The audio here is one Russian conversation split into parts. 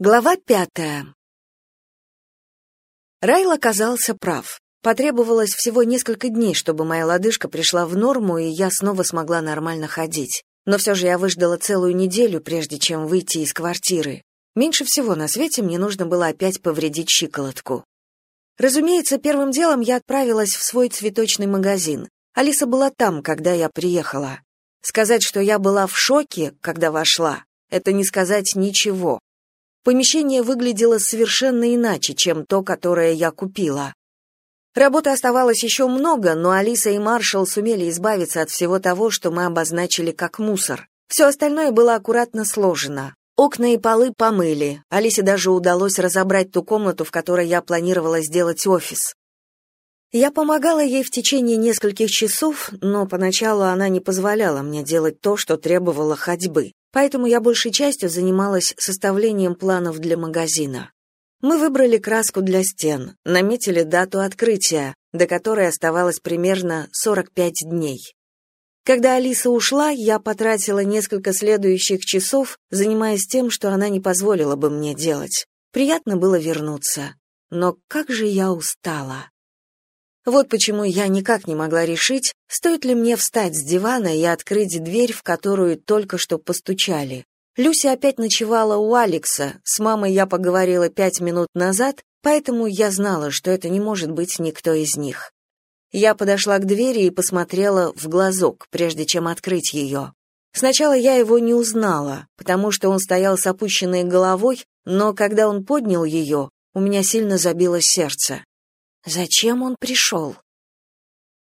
Глава пятая. Райл оказался прав. Потребовалось всего несколько дней, чтобы моя лодыжка пришла в норму, и я снова смогла нормально ходить. Но все же я выждала целую неделю, прежде чем выйти из квартиры. Меньше всего на свете мне нужно было опять повредить щиколотку. Разумеется, первым делом я отправилась в свой цветочный магазин. Алиса была там, когда я приехала. Сказать, что я была в шоке, когда вошла, это не сказать ничего. Помещение выглядело совершенно иначе, чем то, которое я купила. Работы оставалось еще много, но Алиса и Маршал сумели избавиться от всего того, что мы обозначили как мусор. Все остальное было аккуратно сложено. Окна и полы помыли. Алисе даже удалось разобрать ту комнату, в которой я планировала сделать офис. Я помогала ей в течение нескольких часов, но поначалу она не позволяла мне делать то, что требовало ходьбы. Поэтому я большей частью занималась составлением планов для магазина. Мы выбрали краску для стен, наметили дату открытия, до которой оставалось примерно 45 дней. Когда Алиса ушла, я потратила несколько следующих часов, занимаясь тем, что она не позволила бы мне делать. Приятно было вернуться. Но как же я устала. Вот почему я никак не могла решить, стоит ли мне встать с дивана и открыть дверь, в которую только что постучали. Люси опять ночевала у Алекса, с мамой я поговорила пять минут назад, поэтому я знала, что это не может быть никто из них. Я подошла к двери и посмотрела в глазок, прежде чем открыть ее. Сначала я его не узнала, потому что он стоял с опущенной головой, но когда он поднял ее, у меня сильно забилось сердце. Зачем он пришел?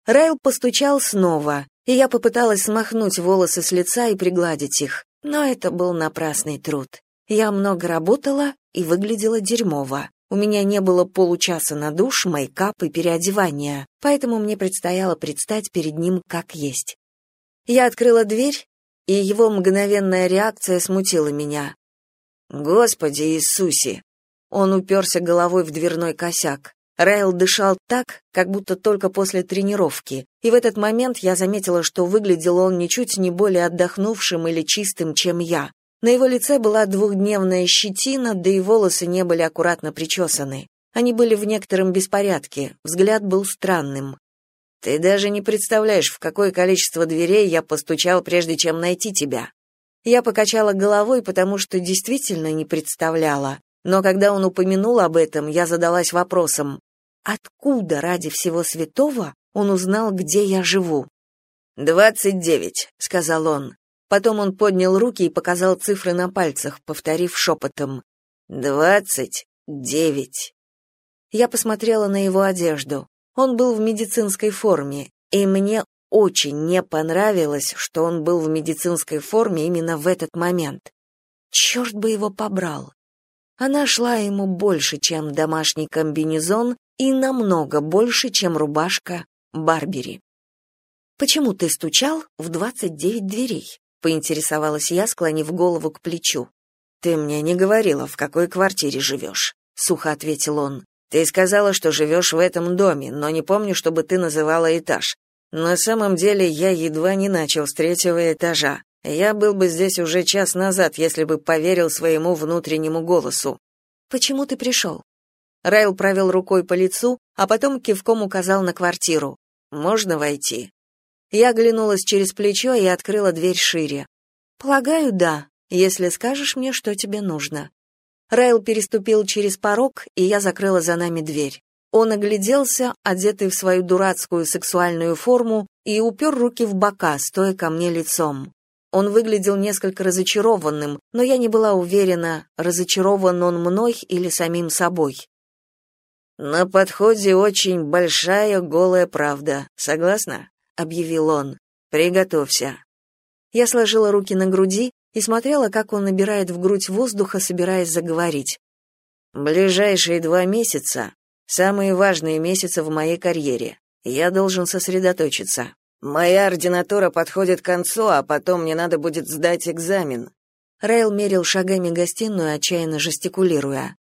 Райл постучал снова, и я попыталась смахнуть волосы с лица и пригладить их, но это был напрасный труд. Я много работала и выглядела дерьмово. У меня не было получаса на душ, мейкап и переодевания, поэтому мне предстояло предстать перед ним как есть. Я открыла дверь, и его мгновенная реакция смутила меня. «Господи Иисусе!» Он уперся головой в дверной косяк. Райл дышал так, как будто только после тренировки, и в этот момент я заметила, что выглядел он ничуть не более отдохнувшим или чистым, чем я. На его лице была двухдневная щетина, да и волосы не были аккуратно причесаны. Они были в некотором беспорядке, взгляд был странным. «Ты даже не представляешь, в какое количество дверей я постучал, прежде чем найти тебя». Я покачала головой, потому что действительно не представляла. Но когда он упомянул об этом, я задалась вопросом, откуда ради всего святого он узнал, где я живу? «Двадцать девять», — сказал он. Потом он поднял руки и показал цифры на пальцах, повторив шепотом. «Двадцать девять». Я посмотрела на его одежду. Он был в медицинской форме, и мне очень не понравилось, что он был в медицинской форме именно в этот момент. Черт бы его побрал. Она шла ему больше, чем домашний комбинезон, и намного больше, чем рубашка Барбери. «Почему ты стучал в двадцать девять дверей?» — поинтересовалась я, склонив голову к плечу. «Ты мне не говорила, в какой квартире живешь», — сухо ответил он. «Ты сказала, что живешь в этом доме, но не помню, чтобы ты называла этаж. На самом деле я едва не начал с третьего этажа. Я был бы здесь уже час назад, если бы поверил своему внутреннему голосу. Почему ты пришел?» Райл провел рукой по лицу, а потом кивком указал на квартиру. Можно войти. Я оглянулась через плечо и открыла дверь шире. Полагаю, да, если скажешь мне, что тебе нужно. Райл переступил через порог, и я закрыла за нами дверь. Он огляделся, одетый в свою дурацкую сексуальную форму, и упер руки в бока, стоя ко мне лицом. Он выглядел несколько разочарованным, но я не была уверена, разочарован он мной или самим собой. «На подходе очень большая голая правда, согласна?» — объявил он. «Приготовься». Я сложила руки на груди и смотрела, как он набирает в грудь воздуха, собираясь заговорить. «Ближайшие два месяца — самые важные месяцы в моей карьере. Я должен сосредоточиться. Моя ординатура подходит к концу, а потом мне надо будет сдать экзамен. Рейл мерил шагами гостиную, отчаянно жестикулируя.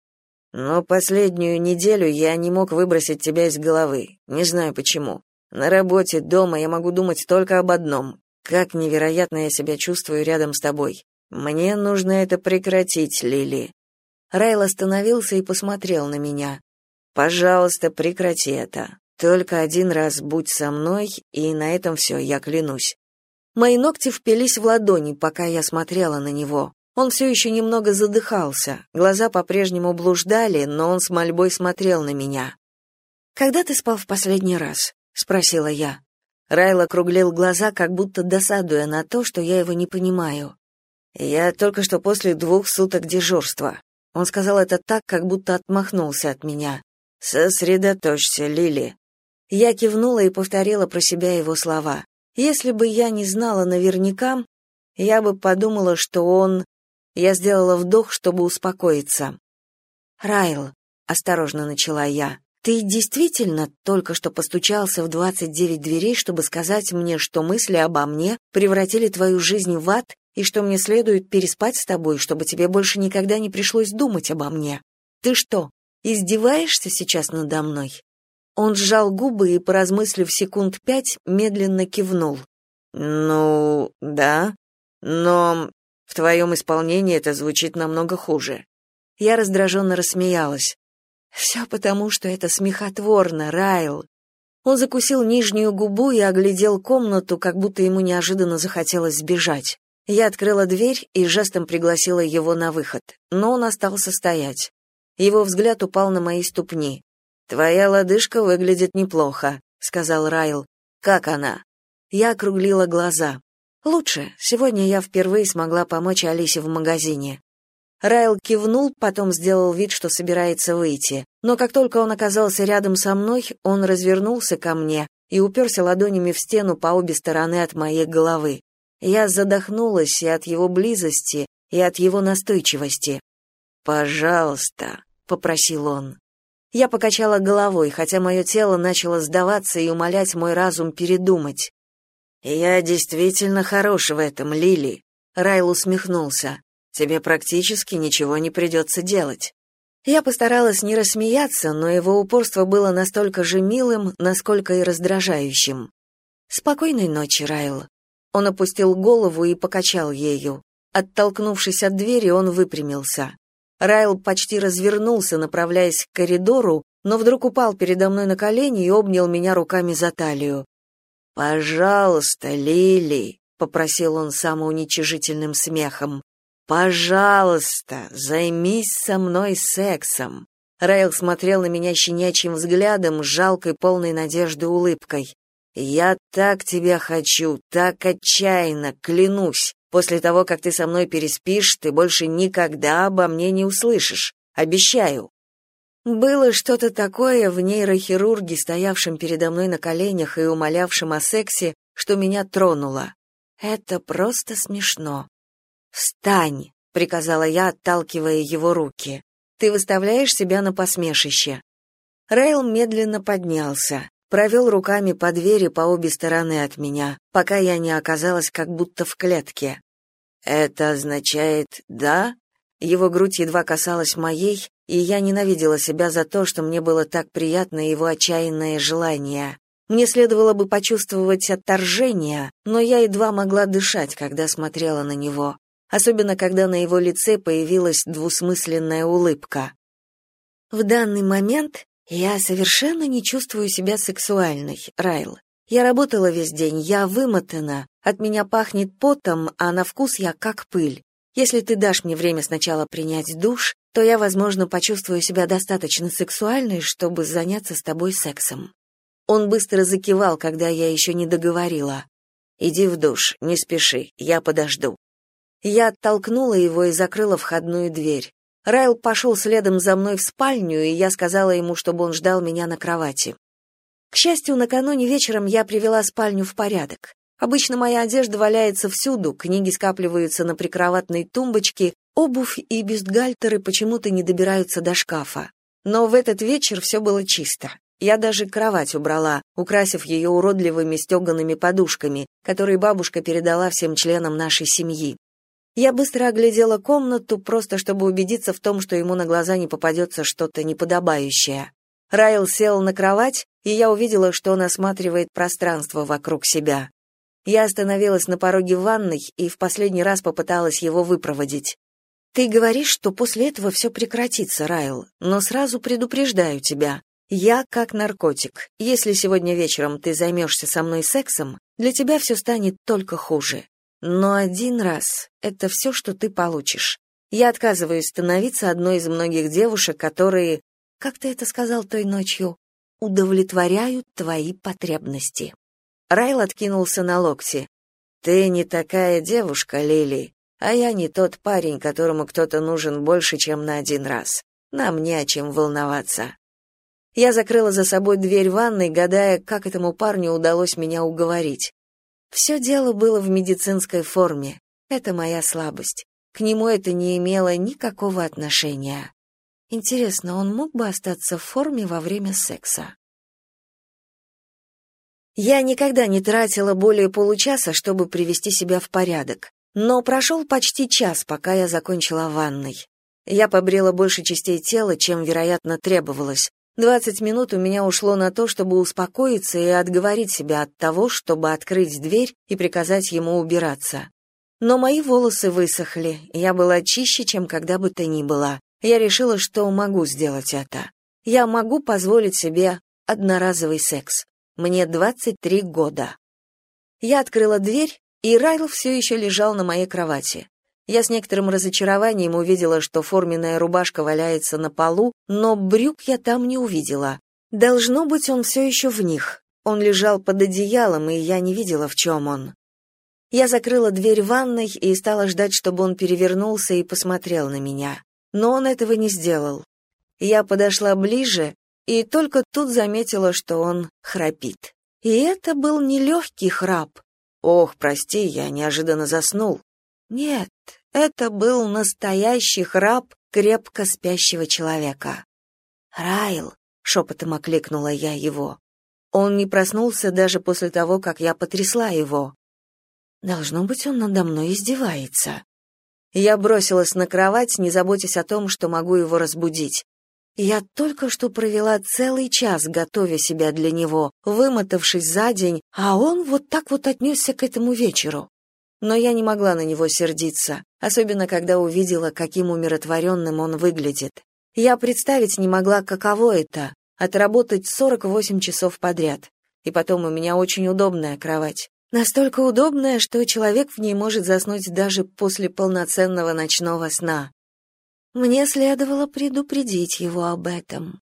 Но последнюю неделю я не мог выбросить тебя из головы. Не знаю почему. На работе, дома я могу думать только об одном. Как невероятно я себя чувствую рядом с тобой. Мне нужно это прекратить, Лили. Райл остановился и посмотрел на меня. «Пожалуйста, прекрати это. Только один раз будь со мной, и на этом все, я клянусь». Мои ногти впились в ладони, пока я смотрела на него. Он все еще немного задыхался, глаза по-прежнему блуждали, но он с мольбой смотрел на меня. «Когда ты спал в последний раз?» — спросила я. Райл округлил глаза, как будто досадуя на то, что я его не понимаю. «Я только что после двух суток дежурства». Он сказал это так, как будто отмахнулся от меня. «Сосредоточься, Лили». Я кивнула и повторила про себя его слова. Если бы я не знала наверняка, я бы подумала, что он... Я сделала вдох, чтобы успокоиться. «Райл», — осторожно начала я, — «ты действительно только что постучался в двадцать девять дверей, чтобы сказать мне, что мысли обо мне превратили твою жизнь в ад и что мне следует переспать с тобой, чтобы тебе больше никогда не пришлось думать обо мне? Ты что, издеваешься сейчас надо мной?» Он сжал губы и, поразмыслив секунд пять, медленно кивнул. «Ну, да, но в твоем исполнении это звучит намного хуже». Я раздраженно рассмеялась. «Все потому, что это смехотворно, Райл». Он закусил нижнюю губу и оглядел комнату, как будто ему неожиданно захотелось сбежать. Я открыла дверь и жестом пригласила его на выход, но он остался стоять. Его взгляд упал на мои ступни. «Твоя лодыжка выглядит неплохо», — сказал Райл. «Как она?» Я округлила глаза. «Лучше. Сегодня я впервые смогла помочь Алисе в магазине». Райл кивнул, потом сделал вид, что собирается выйти. Но как только он оказался рядом со мной, он развернулся ко мне и уперся ладонями в стену по обе стороны от моей головы. Я задохнулась и от его близости, и от его настойчивости. «Пожалуйста», — попросил он. Я покачала головой, хотя мое тело начало сдаваться и умолять мой разум передумать. «Я действительно хорош в этом, Лили», — Райл усмехнулся. «Тебе практически ничего не придется делать». Я постаралась не рассмеяться, но его упорство было настолько же милым, насколько и раздражающим. «Спокойной ночи, Райл». Он опустил голову и покачал ею. Оттолкнувшись от двери, он выпрямился. Райл почти развернулся, направляясь к коридору, но вдруг упал передо мной на колени и обнял меня руками за талию. «Пожалуйста, Лили», — попросил он самоуничижительным смехом, «пожалуйста, займись со мной сексом». Райл смотрел на меня щенячьим взглядом, с жалкой, полной надежды улыбкой. «Я так тебя хочу, так отчаянно, клянусь. После того, как ты со мной переспишь, ты больше никогда обо мне не услышишь. Обещаю». Было что-то такое в нейрохирурге, стоявшем передо мной на коленях и умолявшем о сексе, что меня тронуло. Это просто смешно. «Встань!» — приказала я, отталкивая его руки. «Ты выставляешь себя на посмешище». Рейл медленно поднялся провел руками по двери по обе стороны от меня, пока я не оказалась как будто в клетке. «Это означает «да»?» Его грудь едва касалась моей, и я ненавидела себя за то, что мне было так приятно его отчаянное желание. Мне следовало бы почувствовать отторжение, но я едва могла дышать, когда смотрела на него, особенно когда на его лице появилась двусмысленная улыбка. В данный момент я совершенно не чувствую себя сексуальной, Райл. Я работала весь день, я вымотана, от меня пахнет потом, а на вкус я как пыль. Если ты дашь мне время сначала принять душ, то я, возможно, почувствую себя достаточно сексуальной, чтобы заняться с тобой сексом. Он быстро закивал, когда я еще не договорила. Иди в душ, не спеши, я подожду. Я оттолкнула его и закрыла входную дверь. Райл пошел следом за мной в спальню, и я сказала ему, чтобы он ждал меня на кровати. К счастью, накануне вечером я привела спальню в порядок. Обычно моя одежда валяется всюду, книги скапливаются на прикроватной тумбочке, обувь и бюстгальтеры почему-то не добираются до шкафа. Но в этот вечер все было чисто. Я даже кровать убрала, украсив ее уродливыми стегаными подушками, которые бабушка передала всем членам нашей семьи. Я быстро оглядела комнату, просто чтобы убедиться в том, что ему на глаза не попадется что-то неподобающее. Райл сел на кровать, и я увидела, что он осматривает пространство вокруг себя. Я остановилась на пороге ванной и в последний раз попыталась его выпроводить. Ты говоришь, что после этого все прекратится, Райл, но сразу предупреждаю тебя. Я как наркотик. Если сегодня вечером ты займешься со мной сексом, для тебя все станет только хуже. Но один раз — это все, что ты получишь. Я отказываюсь становиться одной из многих девушек, которые, как ты это сказал той ночью, удовлетворяют твои потребности. Райл откинулся на локти. Ты не такая девушка, Лили, а я не тот парень, которому кто-то нужен больше, чем на один раз. Нам не о чем волноваться. Я закрыла за собой дверь ванной, гадая, как этому парню удалось меня уговорить. Все дело было в медицинской форме. Это моя слабость. К нему это не имело никакого отношения. Интересно, он мог бы остаться в форме во время секса? Я никогда не тратила более получаса, чтобы привести себя в порядок. Но прошел почти час, пока я закончила ванной. Я побрела больше частей тела, чем, вероятно, требовалось. Двадцать минут у меня ушло на то, чтобы успокоиться и отговорить себя от того, чтобы открыть дверь и приказать ему убираться. Но мои волосы высохли, я была чище, чем когда бы то ни было. Я решила, что могу сделать это. Я могу позволить себе одноразовый секс. Мне 23 года. Я открыла дверь, и Райл все еще лежал на моей кровати. Я с некоторым разочарованием увидела, что форменная рубашка валяется на полу, но брюк я там не увидела. Должно быть, он все еще в них. Он лежал под одеялом, и я не видела, в чем он. Я закрыла дверь ванной и стала ждать, чтобы он перевернулся и посмотрел на меня. Но он этого не сделал. Я подошла ближе и только тут заметила, что он храпит. И это был не легкий храп. Ох, прости, я неожиданно заснул. Нет, это был настоящий храп крепко спящего человека. «Райл», — шепотом окликнула я его. Он не проснулся даже после того, как я потрясла его. Должно быть, он надо мной издевается. Я бросилась на кровать, не заботясь о том, что могу его разбудить. Я только что провела целый час, готовя себя для него, вымотавшись за день, а он вот так вот отнесся к этому вечеру. Но я не могла на него сердиться, особенно когда увидела, каким умиротворенным он выглядит. Я представить не могла, каково это — отработать 48 часов подряд. И потом у меня очень удобная кровать. Настолько удобная, что человек в ней может заснуть даже после полноценного ночного сна. Мне следовало предупредить его об этом.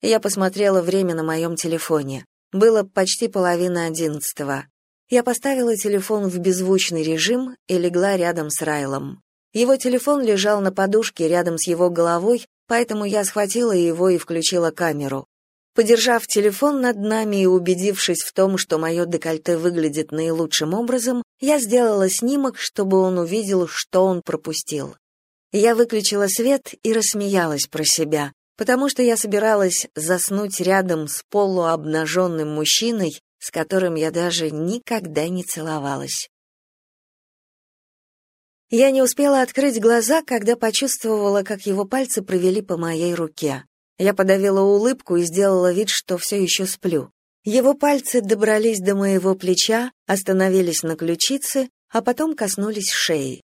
Я посмотрела время на моем телефоне. Было почти половина одиннадцатого. Я поставила телефон в беззвучный режим и легла рядом с Райлом. Его телефон лежал на подушке рядом с его головой, поэтому я схватила его и включила камеру. Подержав телефон над нами и убедившись в том, что мое декольте выглядит наилучшим образом, я сделала снимок, чтобы он увидел, что он пропустил. Я выключила свет и рассмеялась про себя, потому что я собиралась заснуть рядом с полуобнаженным мужчиной, с которым я даже никогда не целовалась. Я не успела открыть глаза, когда почувствовала, как его пальцы провели по моей руке. Я подавила улыбку и сделала вид, что все еще сплю. Его пальцы добрались до моего плеча, остановились на ключице, а потом коснулись шеи.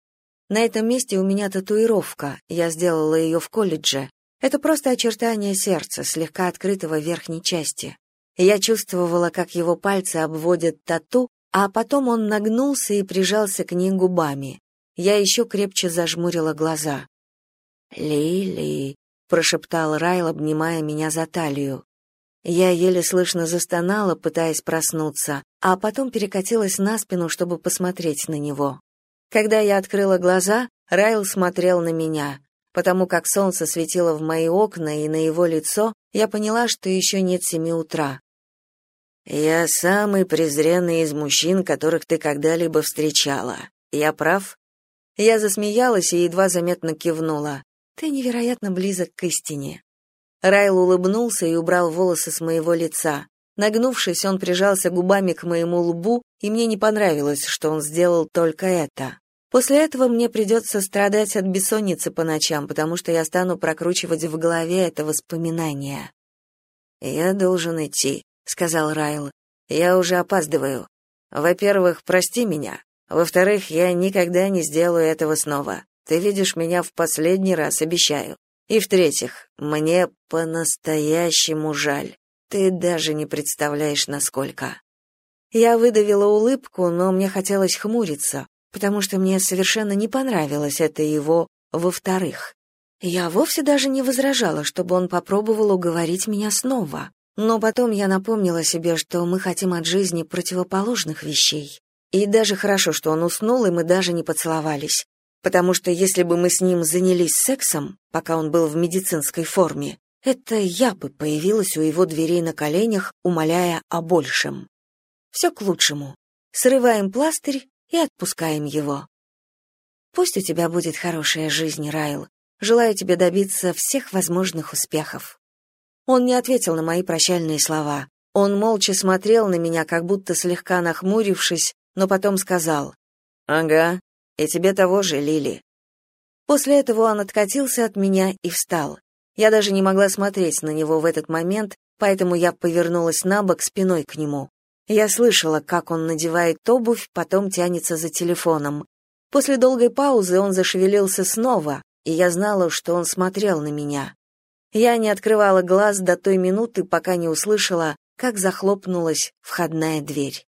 На этом месте у меня татуировка, я сделала ее в колледже. Это просто очертание сердца, слегка открытого верхней части. Я чувствовала, как его пальцы обводят тату, а потом он нагнулся и прижался к ней губами. Я еще крепче зажмурила глаза. «Лили», прошептал Райл, обнимая меня за талию. Я еле слышно застонала, пытаясь проснуться, а потом перекатилась на спину, чтобы посмотреть на него. Когда я открыла глаза, Райл смотрел на меня. Потому как солнце светило в мои окна и на его лицо, я поняла, что еще нет семи утра. «Я самый презренный из мужчин, которых ты когда-либо встречала. Я прав?» Я засмеялась и едва заметно кивнула. Ты невероятно близок к истине. Райл улыбнулся и убрал волосы с моего лица. Нагнувшись, он прижался губами к моему лбу, и мне не понравилось, что он сделал только это. После этого мне придется страдать от бессонницы по ночам, потому что я стану прокручивать в голове это воспоминание. «Я должен идти», — сказал Райл. «Я уже опаздываю. Во-первых, прости меня. Во-вторых, я никогда не сделаю этого снова. ты видишь меня в последний раз, обещаю. И в-третьих, мне по-настоящему жаль. Ты даже не представляешь, насколько. Я выдавила улыбку, но мне хотелось хмуриться, потому что мне совершенно не понравилось это его «во-вторых». Я вовсе даже не возражала, чтобы он попробовал уговорить меня снова. Но потом я напомнила себе, что мы хотим от жизни противоположных вещей. И даже хорошо, что он уснул, и мы даже не поцеловались. Потому что если бы мы с ним занялись сексом, пока он был в медицинской форме, это я бы появилась у его дверей на коленях, умоляя о большем. Все к лучшему. Срываем пластырь и отпускаем его. Пусть у тебя будет хорошая жизнь, Райл. Желаю тебе добиться всех возможных успехов. Он не ответил на мои прощальные слова. Он молча смотрел на меня, как будто слегка нахмурившись, но потом сказал «Ага, и тебе того же, Лили». После этого он откатился от меня и встал. Я даже не могла смотреть на него в этот момент, поэтому я повернулась на бок спиной к нему. Я слышала, как он надевает обувь, потом тянется за телефоном. После долгой паузы он зашевелился снова, и я знала, что он смотрел на меня. Я не открывала глаз до той минуты, пока не услышала, как захлопнулась входная дверь.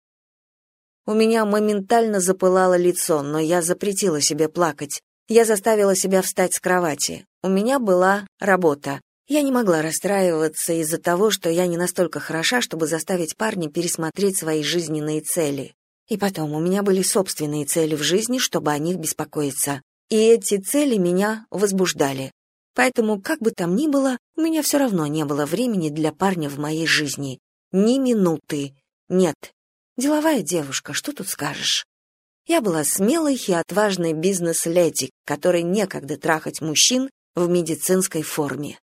У меня моментально запылало лицо, но я запретила себе плакать. Я заставила себя встать с кровати. У меня была работа. Я не могла расстраиваться из-за того, что я не настолько хороша, чтобы заставить парня пересмотреть свои жизненные цели. И потом, у меня были собственные цели в жизни, чтобы о них беспокоиться. И эти цели меня возбуждали. Поэтому, как бы там ни было, у меня все равно не было времени для парня в моей жизни. Ни минуты. Нет. Деловая девушка, что тут скажешь? Я была смелой и отважной бизнес-леди, которой некогда трахать мужчин в медицинской форме.